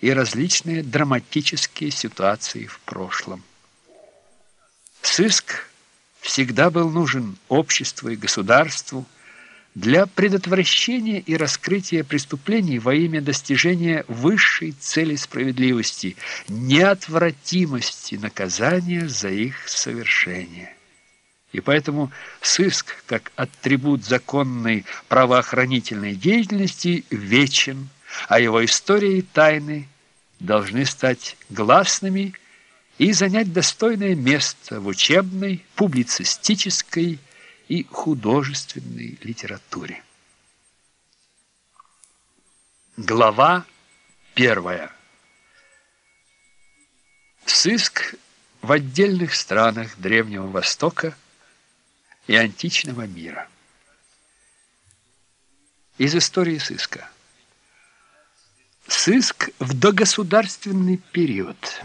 и различные драматические ситуации в прошлом. Сыск всегда был нужен обществу и государству для предотвращения и раскрытия преступлений во имя достижения высшей цели справедливости, неотвратимости наказания за их совершение. И поэтому сыск, как атрибут законной правоохранительной деятельности, вечен, а его история и тайны должны стать гласными и занять достойное место в учебной, публицистической и художественной литературе. Глава первая. Сыск в отдельных странах Древнего Востока и античного мира. Из истории сыска. Сыск в догосударственный период.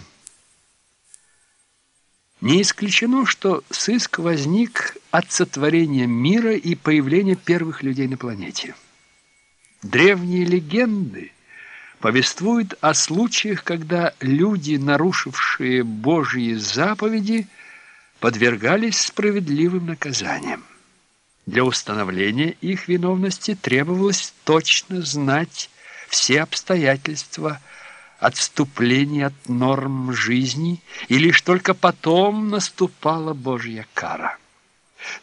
Не исключено, что сыск возник от сотворения мира и появления первых людей на планете. Древние легенды повествуют о случаях, когда люди, нарушившие Божьи заповеди, подвергались справедливым наказаниям. Для установления их виновности требовалось точно знать все обстоятельства отступления от норм жизни, и лишь только потом наступала Божья кара.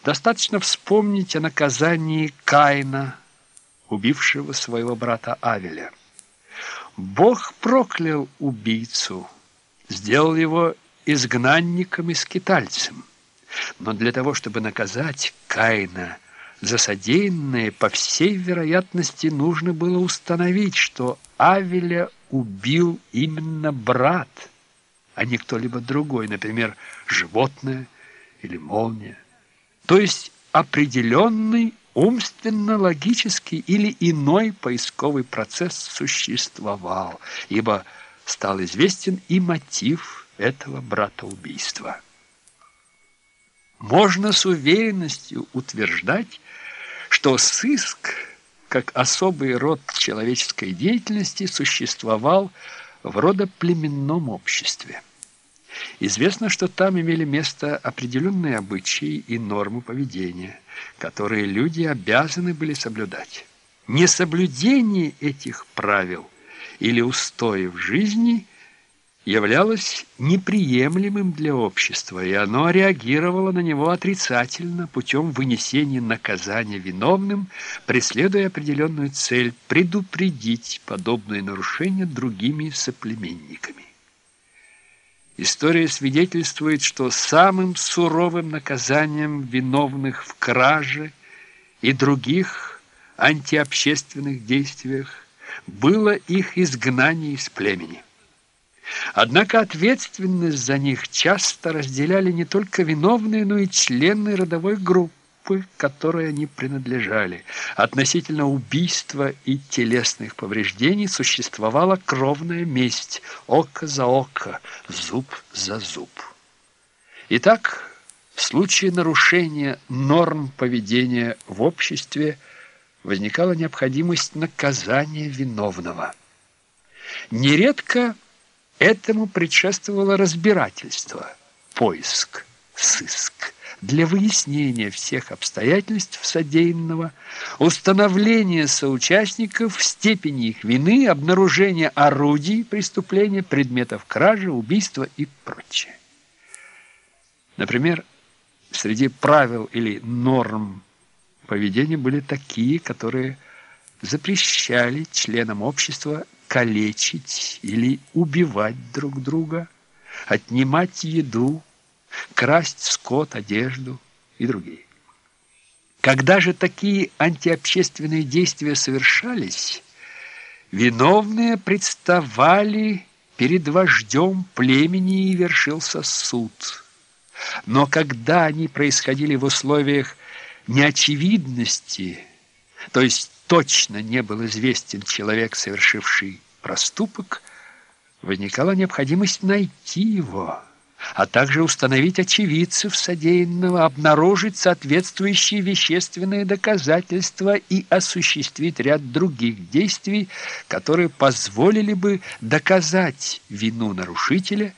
Достаточно вспомнить о наказании Каина, убившего своего брата Авеля. Бог проклял убийцу, сделал его изгнанником и скитальцем. Но для того, чтобы наказать Каина – за содеянное, по всей вероятности, нужно было установить, что Авеля убил именно брат, а не кто-либо другой, например, животное или молния. То есть определенный умственно-логический или иной поисковый процесс существовал, ибо стал известен и мотив этого братоубийства. Можно с уверенностью утверждать, что сыск, как особый род человеческой деятельности, существовал в родоплеменном обществе. Известно, что там имели место определенные обычаи и нормы поведения, которые люди обязаны были соблюдать. Несоблюдение этих правил или устоев жизни – являлось неприемлемым для общества, и оно реагировало на него отрицательно путем вынесения наказания виновным, преследуя определенную цель – предупредить подобные нарушения другими соплеменниками. История свидетельствует, что самым суровым наказанием виновных в краже и других антиобщественных действиях было их изгнание из племени. Однако ответственность за них часто разделяли не только виновные, но и члены родовой группы, которой они принадлежали. Относительно убийства и телесных повреждений существовала кровная месть – око за око, зуб за зуб. Итак, в случае нарушения норм поведения в обществе возникала необходимость наказания виновного. Нередко – Этому предшествовало разбирательство, поиск, сыск для выяснения всех обстоятельств содеянного, установления соучастников, степени их вины, обнаружения орудий преступления, предметов кражи, убийства и прочее. Например, среди правил или норм поведения были такие, которые запрещали членам общества калечить или убивать друг друга, отнимать еду, красть скот, одежду и другие. Когда же такие антиобщественные действия совершались, виновные представали перед вождем племени и вершился суд. Но когда они происходили в условиях неочевидности, то есть точно не был известен человек, совершивший проступок, возникала необходимость найти его, а также установить очевидцев содеянного, обнаружить соответствующие вещественные доказательства и осуществить ряд других действий, которые позволили бы доказать вину нарушителя